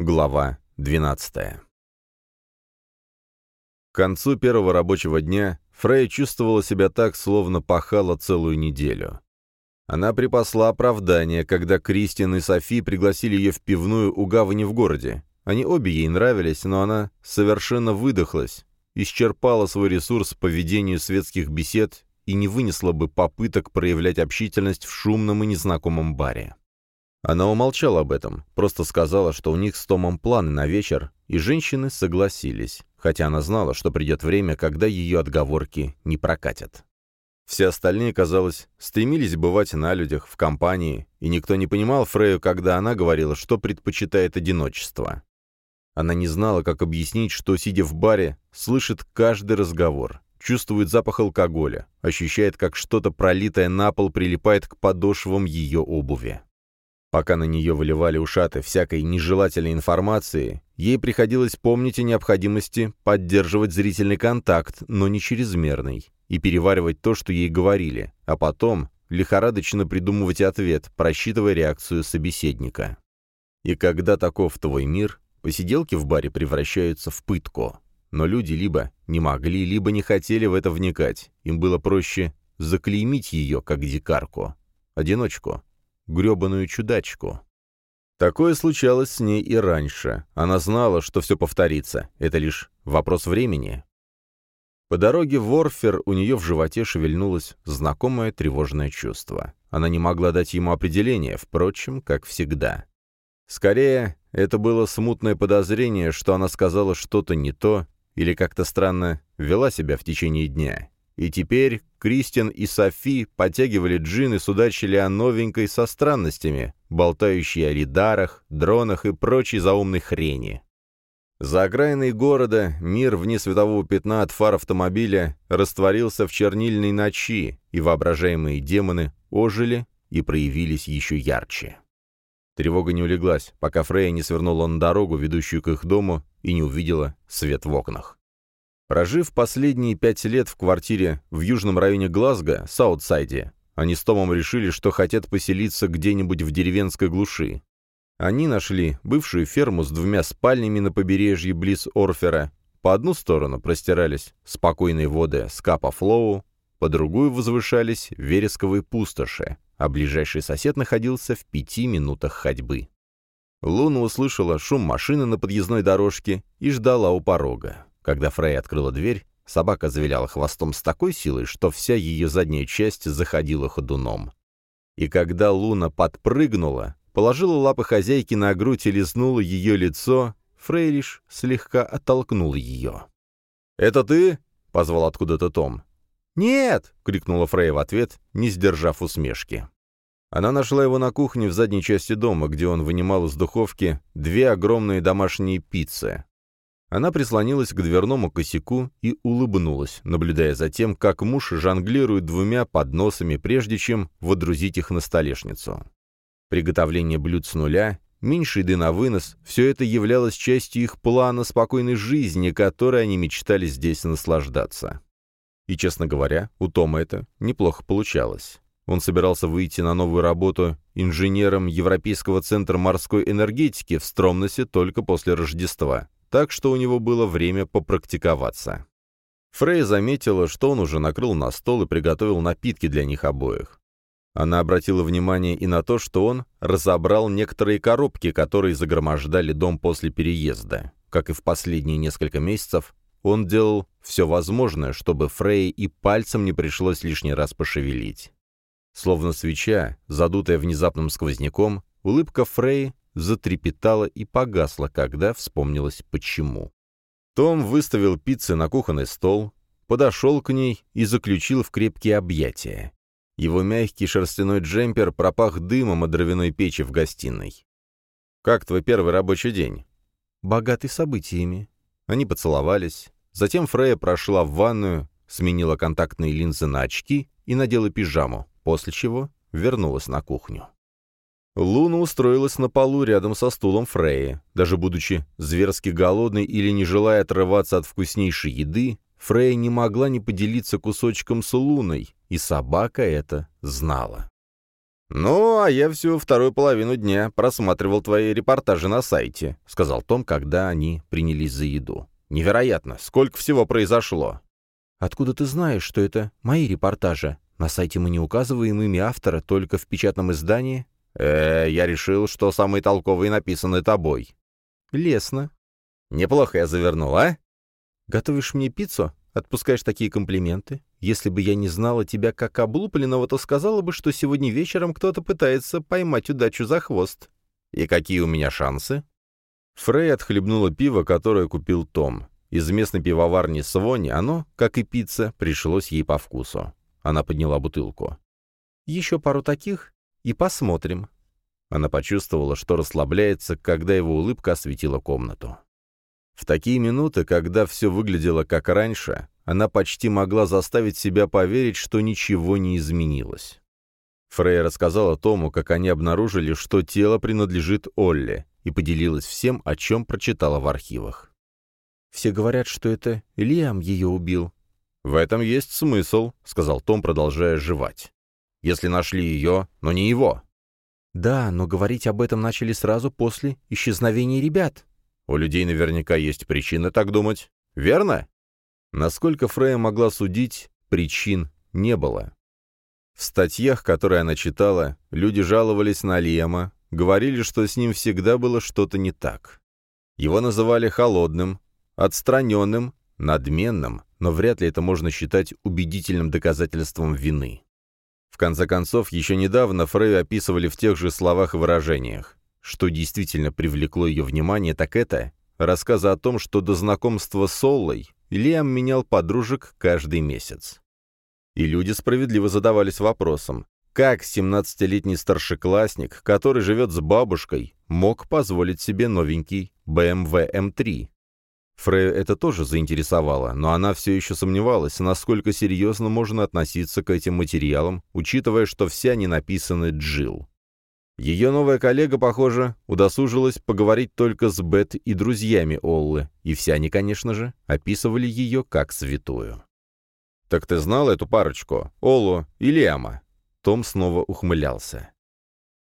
Глава 12 К концу первого рабочего дня Фрей чувствовала себя так, словно пахала целую неделю. Она припасла оправдание, когда Кристин и Софи пригласили ее в пивную у гавани в городе. Они обе ей нравились, но она совершенно выдохлась, исчерпала свой ресурс по ведению светских бесед и не вынесла бы попыток проявлять общительность в шумном и незнакомом баре. Она умолчала об этом, просто сказала, что у них с Томом планы на вечер, и женщины согласились, хотя она знала, что придет время, когда ее отговорки не прокатят. Все остальные, казалось, стремились бывать на людях, в компании, и никто не понимал Фрею, когда она говорила, что предпочитает одиночество. Она не знала, как объяснить, что, сидя в баре, слышит каждый разговор, чувствует запах алкоголя, ощущает, как что-то пролитое на пол прилипает к подошвам ее обуви. Пока на нее выливали ушаты всякой нежелательной информации, ей приходилось помнить о необходимости поддерживать зрительный контакт, но не чрезмерный, и переваривать то, что ей говорили, а потом лихорадочно придумывать ответ, просчитывая реакцию собеседника. И когда таков твой мир, посиделки в баре превращаются в пытку. Но люди либо не могли, либо не хотели в это вникать. Им было проще заклеймить ее, как дикарку. Одиночку, гребаную чудачку. Такое случалось с ней и раньше. Она знала, что все повторится. Это лишь вопрос времени. По дороге в Орфер у нее в животе шевельнулось знакомое тревожное чувство. Она не могла дать ему определение, впрочем, как всегда. Скорее, это было смутное подозрение, что она сказала что-то не то или как-то странно вела себя в течение дня. И теперь Кристин и Софи подтягивали джин и судачили о новенькой со странностями, болтающей о лидарах, дронах и прочей заумной хрени. За окраиной города мир вне светового пятна от фар автомобиля растворился в чернильной ночи, и воображаемые демоны ожили и проявились еще ярче. Тревога не улеглась, пока Фрея не свернула на дорогу, ведущую к их дому, и не увидела свет в окнах. Прожив последние пять лет в квартире в южном районе Глазго, Саутсайде, они с Томом решили, что хотят поселиться где-нибудь в деревенской глуши. Они нашли бывшую ферму с двумя спальнями на побережье близ Орфера. По одну сторону простирались спокойные воды Скапа Флоу, по другую возвышались вересковые пустоши, а ближайший сосед находился в пяти минутах ходьбы. Луна услышала шум машины на подъездной дорожке и ждала у порога. Когда Фрей открыла дверь, собака завиляла хвостом с такой силой, что вся ее задняя часть заходила ходуном. И когда Луна подпрыгнула, положила лапы хозяйки на грудь и лизнула ее лицо, Фрей лишь слегка оттолкнул ее. «Это ты?» — позвал откуда-то Том. «Нет!» — крикнула Фрей в ответ, не сдержав усмешки. Она нашла его на кухне в задней части дома, где он вынимал из духовки две огромные домашние пиццы. Она прислонилась к дверному косяку и улыбнулась, наблюдая за тем, как муж жонглирует двумя подносами, прежде чем водрузить их на столешницу. Приготовление блюд с нуля, меньше еды на вынос — все это являлось частью их плана спокойной жизни, которой они мечтали здесь наслаждаться. И, честно говоря, у Тома это неплохо получалось. Он собирался выйти на новую работу инженером Европейского центра морской энергетики в Стромносе только после Рождества так что у него было время попрактиковаться. Фрей заметила, что он уже накрыл на стол и приготовил напитки для них обоих. Она обратила внимание и на то, что он разобрал некоторые коробки, которые загромождали дом после переезда. Как и в последние несколько месяцев, он делал все возможное, чтобы Фрей и пальцем не пришлось лишний раз пошевелить. Словно свеча, задутая внезапным сквозняком, улыбка Фрей затрепетала и погасла, когда вспомнилось почему. Том выставил пиццы на кухонный стол, подошел к ней и заключил в крепкие объятия. Его мягкий шерстяной джемпер пропах дымом от дровяной печи в гостиной. «Как твой первый рабочий день?» «Богатый событиями». Они поцеловались. Затем Фрея прошла в ванную, сменила контактные линзы на очки и надела пижаму, после чего вернулась на кухню. Луна устроилась на полу рядом со стулом Фреи. Даже будучи зверски голодной или не желая отрываться от вкуснейшей еды, Фрея не могла не поделиться кусочком с Луной, и собака это знала. «Ну, а я всю вторую половину дня просматривал твои репортажи на сайте», — сказал Том, когда они принялись за еду. «Невероятно! Сколько всего произошло!» «Откуда ты знаешь, что это мои репортажи? На сайте мы не указываем имя автора, только в печатном издании». «Э, я решил, что самые толковые написаны тобой». «Лесно». «Неплохо я завернул, а?» «Готовишь мне пиццу? Отпускаешь такие комплименты? Если бы я не знала тебя как облупленного, то сказала бы, что сегодня вечером кто-то пытается поймать удачу за хвост». «И какие у меня шансы?» Фрей отхлебнула пиво, которое купил Том. Из местной пивоварни Свони оно, как и пицца, пришлось ей по вкусу. Она подняла бутылку. «Еще пару таких, и посмотрим». Она почувствовала, что расслабляется, когда его улыбка осветила комнату. В такие минуты, когда все выглядело как раньше, она почти могла заставить себя поверить, что ничего не изменилось. Фрей рассказала Тому, как они обнаружили, что тело принадлежит Олле, и поделилась всем, о чем прочитала в архивах. «Все говорят, что это Лиам ее убил». «В этом есть смысл», — сказал Том, продолжая жевать. «Если нашли ее, но не его». «Да, но говорить об этом начали сразу после исчезновения ребят». У людей наверняка есть причины так думать. Верно? Насколько Фрея могла судить, причин не было. В статьях, которые она читала, люди жаловались на Лема, говорили, что с ним всегда было что-то не так. Его называли холодным, отстраненным, надменным, но вряд ли это можно считать убедительным доказательством вины. В конце концов, еще недавно Фрею описывали в тех же словах и выражениях. Что действительно привлекло ее внимание, так это рассказы о том, что до знакомства с Оллой Лиам менял подружек каждый месяц. И люди справедливо задавались вопросом, как 17-летний старшеклассник, который живет с бабушкой, мог позволить себе новенький BMW M3? Фрею это тоже заинтересовало, но она все еще сомневалась, насколько серьезно можно относиться к этим материалам, учитывая, что все они написаны Джилл. Ее новая коллега, похоже, удосужилась поговорить только с Бет и друзьями Оллы, и все они, конечно же, описывали ее как святую. «Так ты знал эту парочку, Олу и Лиама?» Том снова ухмылялся.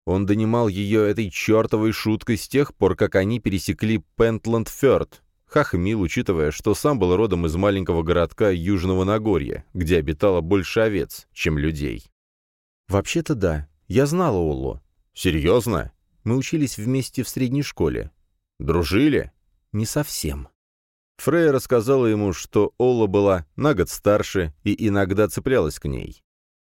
Он донимал ее этой чертовой шуткой с тех пор, как они пересекли Пентланд-Фёрд. Хахмил, учитывая, что сам был родом из маленького городка Южного Нагорья, где обитало больше овец, чем людей. «Вообще-то да. Я знала Оллу. «Серьезно?» Мы учились вместе в средней школе. «Дружили?» «Не совсем». Фрейя рассказала ему, что Ола была на год старше и иногда цеплялась к ней.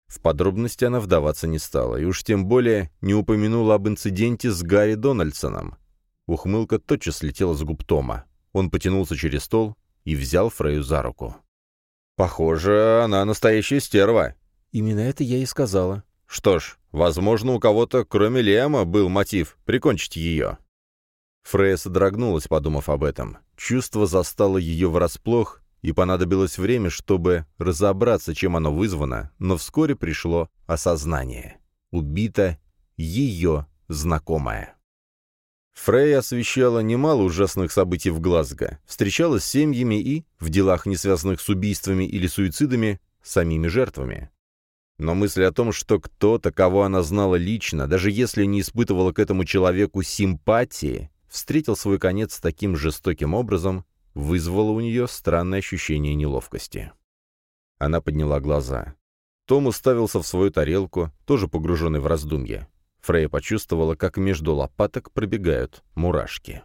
В подробности она вдаваться не стала, и уж тем более не упомянула об инциденте с Гарри Дональдсоном. Ухмылка тотчас слетела с губ Тома. Он потянулся через стол и взял Фрейю за руку. «Похоже, она настоящая стерва». «Именно это я и сказала. Что ж, возможно, у кого-то, кроме Лема, был мотив прикончить ее. Фрея содрогнулась, подумав об этом. Чувство застало ее врасплох, и понадобилось время, чтобы разобраться, чем оно вызвано, но вскоре пришло осознание. Убита ее знакомая. Фрей освещала немало ужасных событий в Глазго, встречалась с семьями и, в делах, не связанных с убийствами или суицидами, самими жертвами. Но мысль о том, что кто-то, кого она знала лично, даже если не испытывала к этому человеку симпатии, встретил свой конец таким жестоким образом, вызвала у нее странное ощущение неловкости. Она подняла глаза. Том уставился в свою тарелку, тоже погруженный в раздумья. Фрея почувствовала, как между лопаток пробегают мурашки.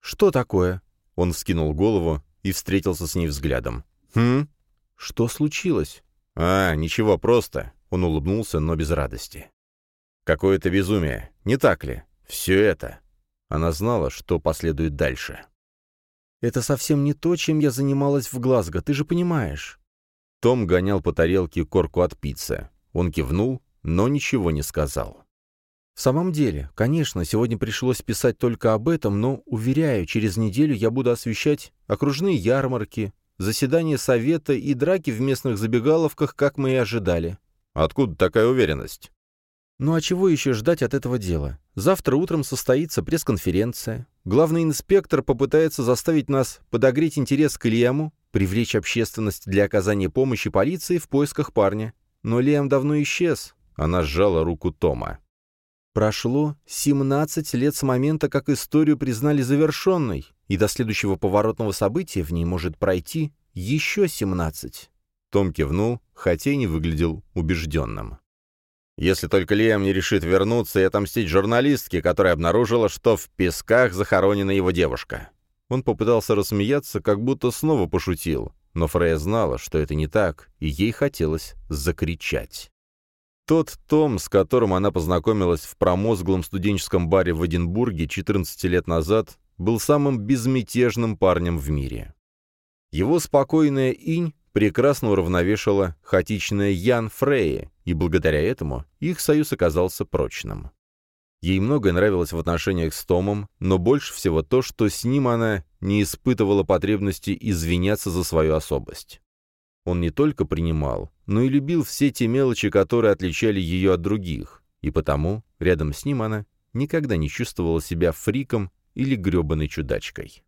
«Что такое?» Он вскинул голову и встретился с ней взглядом. «Хм? Что случилось?» «А, ничего, просто». Он улыбнулся, но без радости. «Какое-то безумие, не так ли? Все это». Она знала, что последует дальше. «Это совсем не то, чем я занималась в Глазго, ты же понимаешь». Том гонял по тарелке корку от пиццы. Он кивнул, но ничего не сказал. «В самом деле, конечно, сегодня пришлось писать только об этом, но, уверяю, через неделю я буду освещать окружные ярмарки, заседание совета и драки в местных забегаловках, как мы и ожидали. Откуда такая уверенность? Ну а чего еще ждать от этого дела? Завтра утром состоится пресс-конференция. Главный инспектор попытается заставить нас подогреть интерес к Лему, привлечь общественность для оказания помощи полиции в поисках парня. Но Лем давно исчез, она сжала руку Тома. Прошло 17 лет с момента, как историю признали завершенной, и до следующего поворотного события в ней может пройти еще 17. Том кивнул, хотя и не выглядел убежденным. Если только Лиам не решит вернуться и отомстить журналистке, которая обнаружила, что в песках захоронена его девушка. Он попытался рассмеяться, как будто снова пошутил, но Фрея знала, что это не так, и ей хотелось закричать. Тот Том, с которым она познакомилась в промозглом студенческом баре в Эдинбурге 14 лет назад, был самым безмятежным парнем в мире. Его спокойная инь прекрасно уравновешила хаотичная Ян Фрейя, и благодаря этому их союз оказался прочным. Ей многое нравилось в отношениях с Томом, но больше всего то, что с ним она не испытывала потребности извиняться за свою особость. Он не только принимал, но и любил все те мелочи, которые отличали ее от других, и потому рядом с ним она никогда не чувствовала себя фриком или гребаной чудачкой.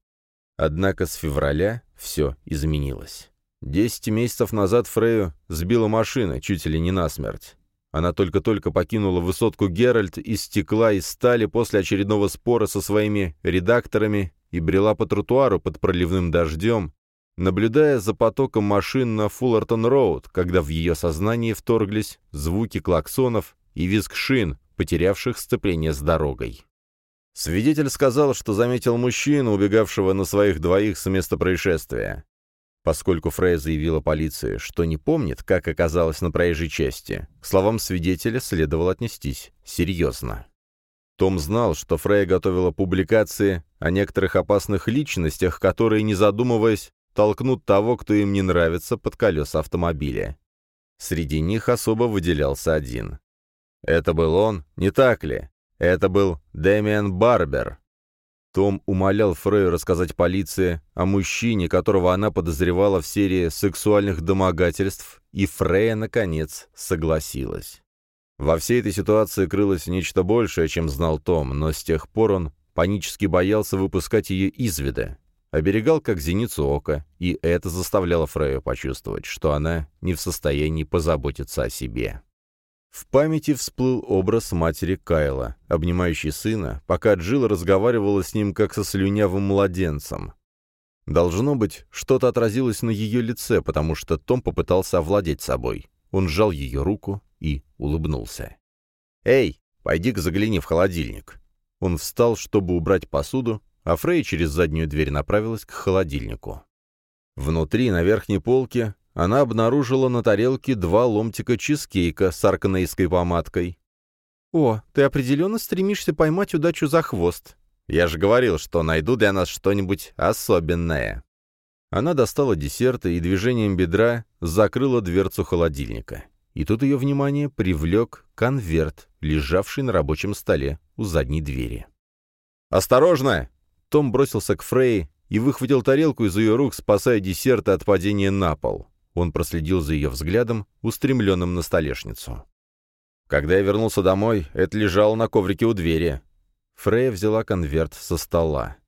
Однако с февраля все изменилось. Десять месяцев назад Фрею сбила машина, чуть ли не насмерть. Она только-только покинула высотку Геральт из стекла и стали после очередного спора со своими редакторами и брела по тротуару под проливным дождем, наблюдая за потоком машин на Фуллертон-Роуд, когда в ее сознании вторглись звуки клаксонов и визг шин, потерявших сцепление с дорогой. Свидетель сказал, что заметил мужчину, убегавшего на своих двоих с места происшествия. Поскольку Фрей заявила полиции, что не помнит, как оказалась на проезжей части, к словам свидетеля следовало отнестись серьезно. Том знал, что Фрей готовила публикации о некоторых опасных личностях, которые, не задумываясь, толкнут того, кто им не нравится, под колеса автомобиля. Среди них особо выделялся один. Это был он, не так ли? Это был Дэмиан Барбер, том умолял Фрею рассказать полиции о мужчине, которого она подозревала в серии сексуальных домогательств, и Фрея, наконец, согласилась. Во всей этой ситуации крылось нечто большее, чем знал Том, но с тех пор он панически боялся выпускать ее из вида, оберегал как зеницу ока, и это заставляло Фрею почувствовать, что она не в состоянии позаботиться о себе. В памяти всплыл образ матери Кайла, обнимающей сына, пока Джилл разговаривала с ним как со слюнявым младенцем. Должно быть, что-то отразилось на ее лице, потому что Том попытался овладеть собой. Он сжал ее руку и улыбнулся. «Эй, пойди-ка загляни в холодильник». Он встал, чтобы убрать посуду, а Фрей через заднюю дверь направилась к холодильнику. Внутри, на верхней полке, она обнаружила на тарелке два ломтика чизкейка с арканейской помадкой. «О, ты определенно стремишься поймать удачу за хвост. Я же говорил, что найду для нас что-нибудь особенное». Она достала десерты и движением бедра закрыла дверцу холодильника. И тут ее внимание привлек конверт, лежавший на рабочем столе у задней двери. «Осторожно!» Том бросился к Фрей и выхватил тарелку из ее рук, спасая десерты от падения на пол. Он проследил за ее взглядом, устремленным на столешницу. Когда я вернулся домой, это лежало на коврике у двери. Фрея взяла конверт со стола.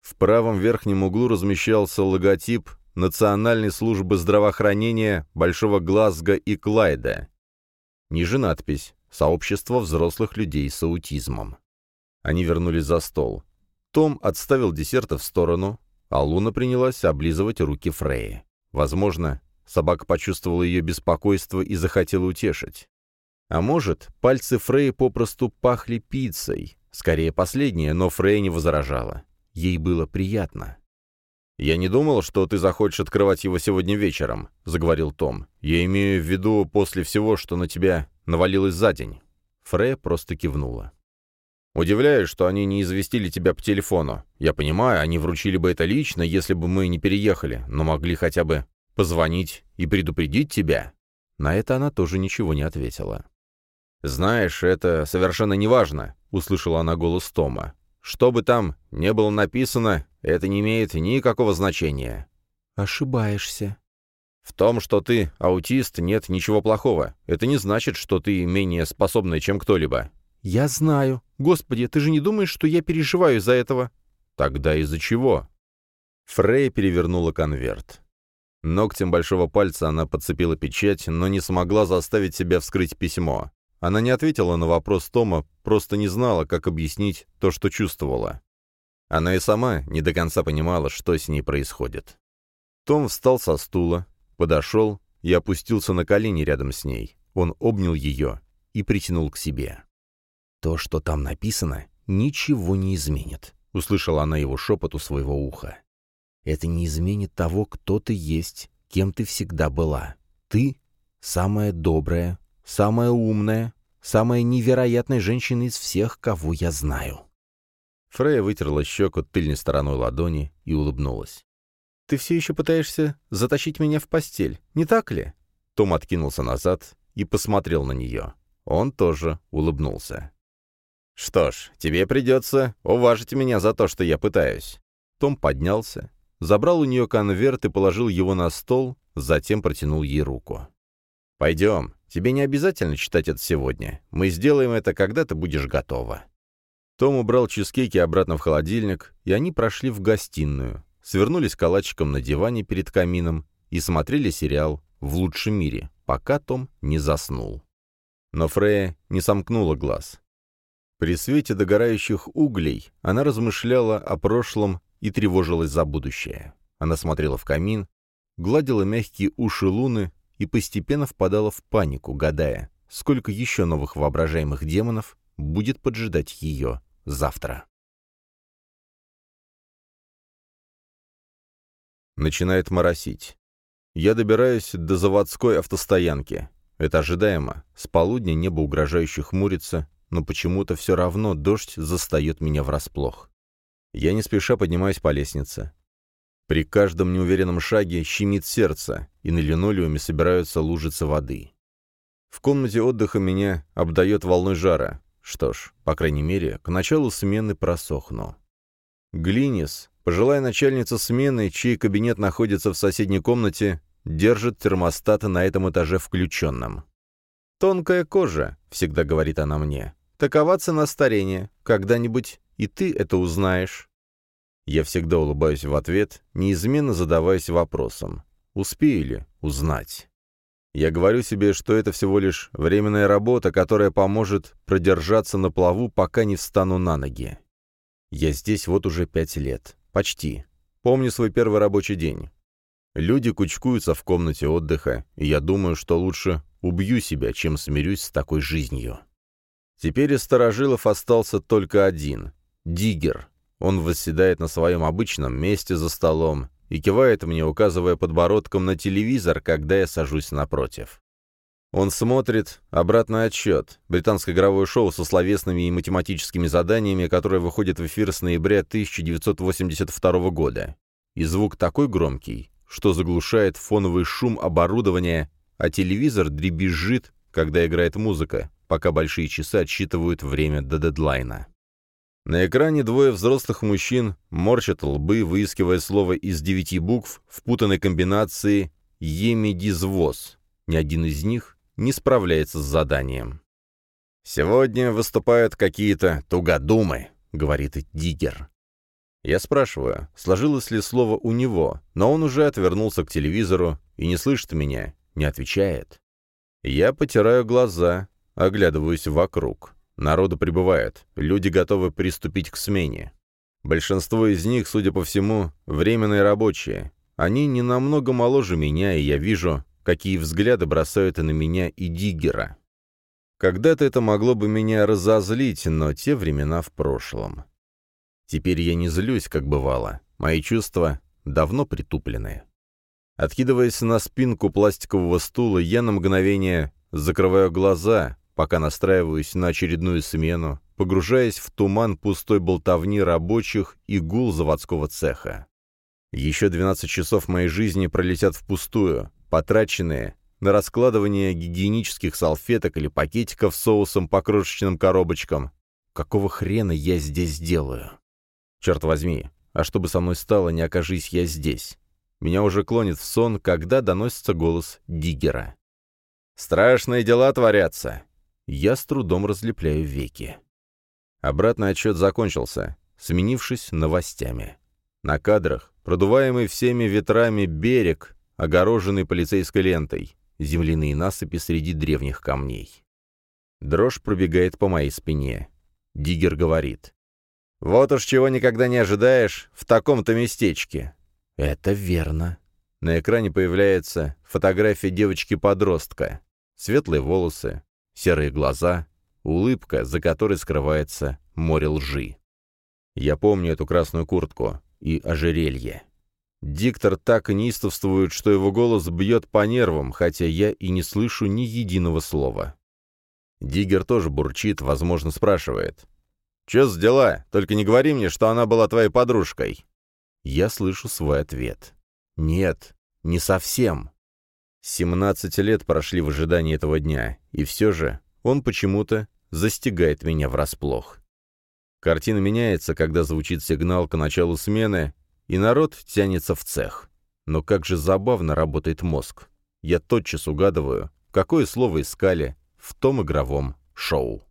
В правом верхнем углу размещался логотип Национальной службы здравоохранения Большого Глазго и Клайда. Ниже надпись «Сообщество взрослых людей с аутизмом». Они вернулись за стол. Том отставил десерты в сторону, а Луна принялась облизывать руки Фреи. Возможно, собака почувствовала ее беспокойство и захотела утешить. А может, пальцы Фрей попросту пахли пиццей. Скорее последнее, но Фрей не возражала. Ей было приятно. «Я не думал, что ты захочешь открывать его сегодня вечером», — заговорил Том. «Я имею в виду после всего, что на тебя навалилось за день». Фрей просто кивнула. «Удивляюсь, что они не известили тебя по телефону. Я понимаю, они вручили бы это лично, если бы мы не переехали, но могли хотя бы позвонить и предупредить тебя». На это она тоже ничего не ответила. «Знаешь, это совершенно неважно», — услышала она голос Тома. «Что бы там не было написано, это не имеет никакого значения». «Ошибаешься». «В том, что ты аутист, нет ничего плохого. Это не значит, что ты менее способный, чем кто-либо. «Я знаю. Господи, ты же не думаешь, что я переживаю из-за этого?» «Тогда из-за чего?» Фрей перевернула конверт. Ногтем большого пальца она подцепила печать, но не смогла заставить себя вскрыть письмо. Она не ответила на вопрос Тома, просто не знала, как объяснить то, что чувствовала. Она и сама не до конца понимала, что с ней происходит. Том встал со стула, подошел и опустился на колени рядом с ней. Он обнял ее и притянул к себе. «То, что там написано, ничего не изменит», — услышала она его шепот у своего уха. «Это не изменит того, кто ты есть, кем ты всегда была. Ты — самая добрая, самая умная, самая невероятная женщина из всех, кого я знаю». Фрея вытерла щеку тыльной стороной ладони и улыбнулась. «Ты все еще пытаешься затащить меня в постель, не так ли?» Том откинулся назад и посмотрел на нее. Он тоже улыбнулся. «Что ж, тебе придется уважить меня за то, что я пытаюсь». Том поднялся, забрал у нее конверт и положил его на стол, затем протянул ей руку. «Пойдем, тебе не обязательно читать это сегодня. Мы сделаем это, когда ты будешь готова». Том убрал чизкейки обратно в холодильник, и они прошли в гостиную, свернулись калачиком на диване перед камином и смотрели сериал «В лучшем мире», пока Том не заснул. Но Фрея не сомкнула глаз. При свете догорающих углей она размышляла о прошлом и тревожилась за будущее. Она смотрела в камин, гладила мягкие уши луны и постепенно впадала в панику, гадая, сколько еще новых воображаемых демонов будет поджидать ее завтра. Начинает моросить. Я добираюсь до заводской автостоянки. Это ожидаемо. С полудня небо угрожающе хмурится, но почему-то все равно дождь застает меня врасплох. Я не спеша поднимаюсь по лестнице. При каждом неуверенном шаге щемит сердце, и на линолеуме собираются лужицы воды. В комнате отдыха меня обдает волной жара. Что ж, по крайней мере, к началу смены просохну. Глинис, пожилая начальница смены, чей кабинет находится в соседней комнате, держит термостат на этом этаже включенным. «Тонкая кожа», — всегда говорит она мне. «Такова цена старения. Когда-нибудь и ты это узнаешь». Я всегда улыбаюсь в ответ, неизменно задаваясь вопросом. Успею ли узнать? Я говорю себе, что это всего лишь временная работа, которая поможет продержаться на плаву, пока не встану на ноги. Я здесь вот уже пять лет. Почти. Помню свой первый рабочий день. Люди кучкуются в комнате отдыха, и я думаю, что лучше убью себя, чем смирюсь с такой жизнью. Теперь из старожилов остался только один — Диггер. Он восседает на своем обычном месте за столом, и кивает мне, указывая подбородком на телевизор, когда я сажусь напротив. Он смотрит «Обратный отсчет» — британское игровое шоу со словесными и математическими заданиями, которое выходит в эфир с ноября 1982 года. И звук такой громкий, что заглушает фоновый шум оборудования, а телевизор дребезжит, когда играет музыка, пока большие часы отсчитывают время до дедлайна. На экране двое взрослых мужчин морщат лбы, выискивая слово из девяти букв в путанной комбинации «емидизвоз». Ни один из них не справляется с заданием. «Сегодня выступают какие-то тугодумы», — говорит Диггер. Я спрашиваю, сложилось ли слово у него, но он уже отвернулся к телевизору и не слышит меня, не отвечает. Я потираю глаза, оглядываюсь вокруг. Народу прибывает, люди готовы приступить к смене. Большинство из них, судя по всему, временные рабочие. Они не намного моложе меня, и я вижу, какие взгляды бросают на меня и Диггера. Когда-то это могло бы меня разозлить, но те времена в прошлом. Теперь я не злюсь, как бывало. Мои чувства давно притуплены. Откидываясь на спинку пластикового стула, я на мгновение закрываю глаза, пока настраиваюсь на очередную смену, погружаясь в туман пустой болтовни рабочих и гул заводского цеха. Еще 12 часов моей жизни пролетят впустую, потраченные на раскладывание гигиенических салфеток или пакетиков с соусом по крошечным коробочкам. Какого хрена я здесь делаю? Черт возьми, а что бы со мной стало, не окажись я здесь? Меня уже клонит в сон, когда доносится голос Диггера. «Страшные дела творятся. Я с трудом разлепляю веки. Обратный отчет закончился, сменившись новостями. На кадрах, продуваемый всеми ветрами берег, огороженный полицейской лентой, земляные насыпи среди древних камней. Дрожь пробегает по моей спине. Диггер говорит. «Вот уж чего никогда не ожидаешь в таком-то местечке». «Это верно». На экране появляется фотография девочки-подростка. Светлые волосы, серые глаза, улыбка, за которой скрывается море лжи. Я помню эту красную куртку и ожерелье. Диктор так неистовствует, что его голос бьет по нервам, хотя я и не слышу ни единого слова. Диггер тоже бурчит, возможно, спрашивает. «Чё с дела? Только не говори мне, что она была твоей подружкой». Я слышу свой ответ. «Нет, не совсем». Семнадцать лет прошли в ожидании этого дня, и все же он почему-то застигает меня врасплох. Картина меняется, когда звучит сигнал к началу смены, и народ тянется в цех. Но как же забавно работает мозг. Я тотчас угадываю, какое слово искали в том игровом шоу.